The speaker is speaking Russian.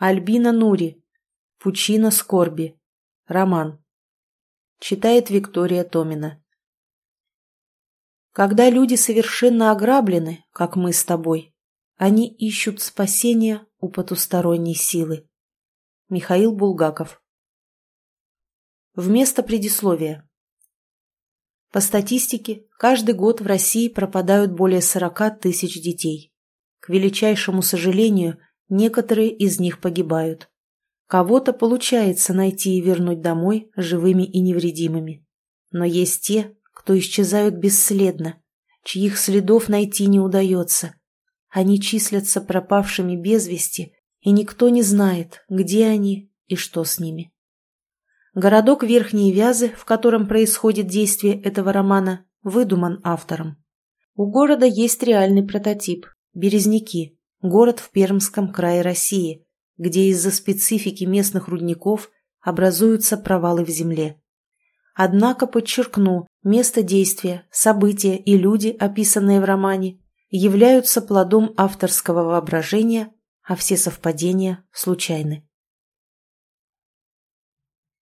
Альбина Нури. Пучина скорби. Роман. Читает Виктория Томина. Когда люди совершенно ограблены, как мы с тобой, они ищут спасения у потусторонней силы. Михаил Булгаков. Вместо предисловия. По статистике, каждый год в России пропадают более 40 тысяч детей. К величайшему сожалению, некоторые из них погибают. Кого-то получается найти и вернуть домой живыми и невредимыми. Но есть те, кто исчезают бесследно, чьих следов найти не удается. Они числятся пропавшими без вести, и никто не знает, где они и что с ними. Городок Верхние Вязы, в котором происходит действие этого романа, выдуман автором. У города есть реальный прототип – Березники, город в Пермском крае России, где из-за специфики местных рудников образуются провалы в земле. Однако, подчеркну, место действия, события и люди, описанные в романе, являются плодом авторского воображения, а все совпадения случайны.